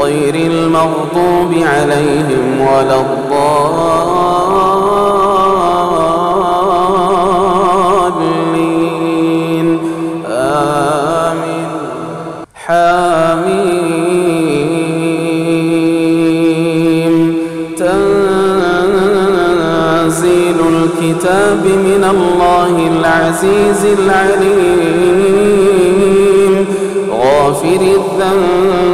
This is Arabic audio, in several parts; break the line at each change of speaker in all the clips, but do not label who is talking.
غير المغضوب عليهم ولا الضالين. آمين. حاميم تنزيل الكتاب من الله العزيز العليم. غافر الذنب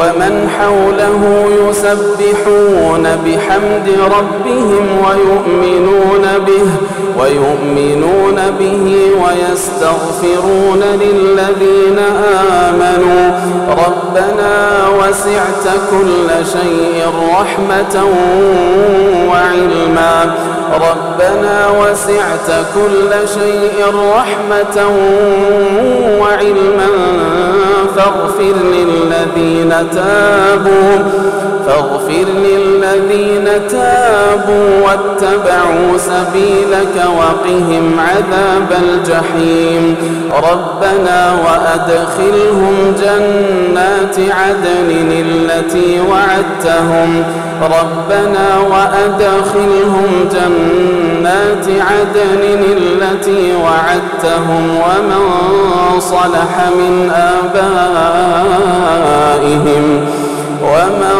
ومن حوله يسبحون بحمد ربهم ويؤمنون به ويؤمنون به ويستغفرون للذين آمنوا. ربنا وسعت كل شيء رحمة وعلما. ربنا وسعت كل شيء رحمة وعلما. فاغفر للذين تابوا. فاغفر للذين تابوا واتبعوا سبيلك وقهم عذاب الجحيم. ربنا وأدخلهم جنات عدن التي وعدتهم. ربنا وأدخلهم جنات عدن التي وعدتهم ومن صلح من آبائهم ومن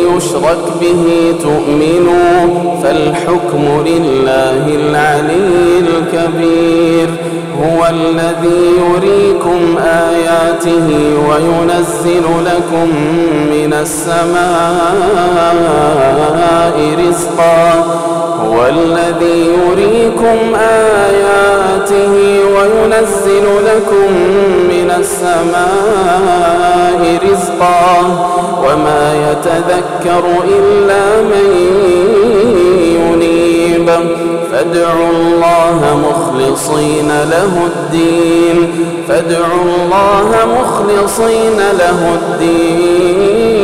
يشرك به تؤمنوا فالحكم لله العلي الكبير. هو الذي يريكم آياته وينزل لكم من السماء رزقا. هو الذي يريكم آياته وينزل لكم من السماء وما يتذكر إلا من ينيب. فادعوا الله مخلصين له الدين. فادعوا الله مخلصين له الدين.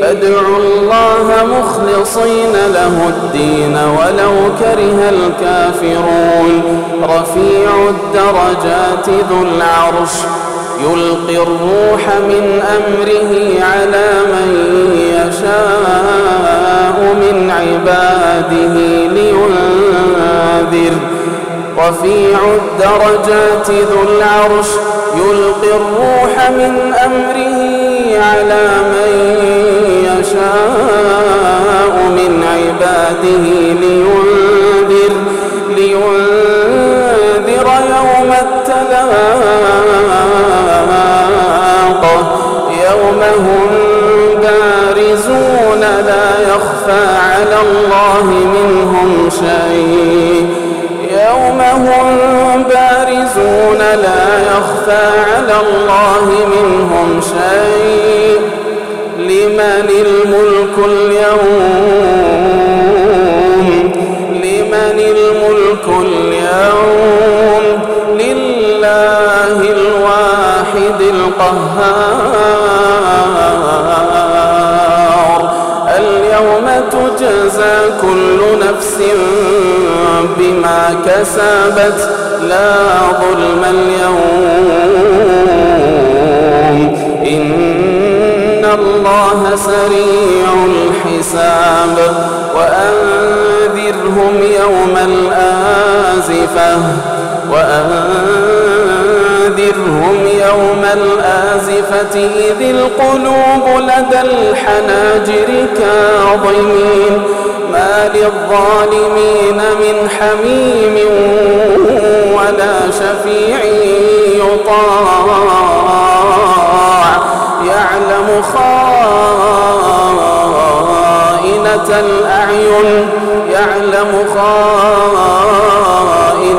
فادعوا الله مخلصين له الدين. ولو كره الكافرون. رفيع الدرجات ذو العرش. يلقي الروح من أمره على من يشاء من عباده لينذر. رفيع الدرجات ذو العرش يلقي الروح من أمره على من يشاء من عباده لينذر. لينذر يوم التلاق يوم هم بارزون لا يخفى على الله منهم شيء. يوم هم بارزون لا يخفى على الله منهم شيء. لمن الملك اليوم؟ لمن الملك اليوم؟ القهار اليوم تجزى كل نفس بما كسبت. لا ظلم اليوم. إن الله سريع الحساب. وأنذرهم يوم الآزفة. وأنذرهم يوم الآزفة إذ القلوب لدى الحناجر كاظمين ما للظالمين من حميم ولا شفيع يطاع يعلم خائنة الأعين يعلم خائنة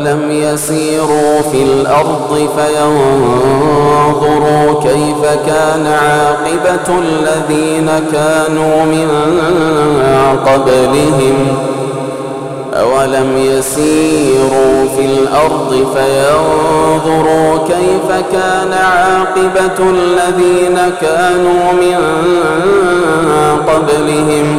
أولم يسيروا في الأرض فينظروا كيف كان عاقبة الذين كانوا من قبلهم أولم يسيروا في الأرض فينظروا كيف كان عاقبة الذين كانوا من قبلهم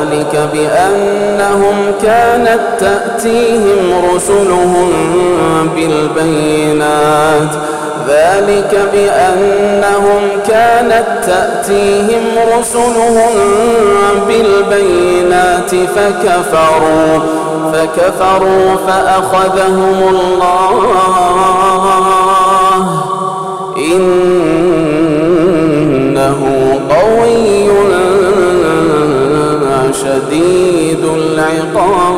ذلك بأنهم كانت تأتيهم رسلهم بالبينات. ذلك بأنهم كانت تأتيهم رسلهم بالبينات فكفروا فكفروا فأخذهم الله. إنه العقاب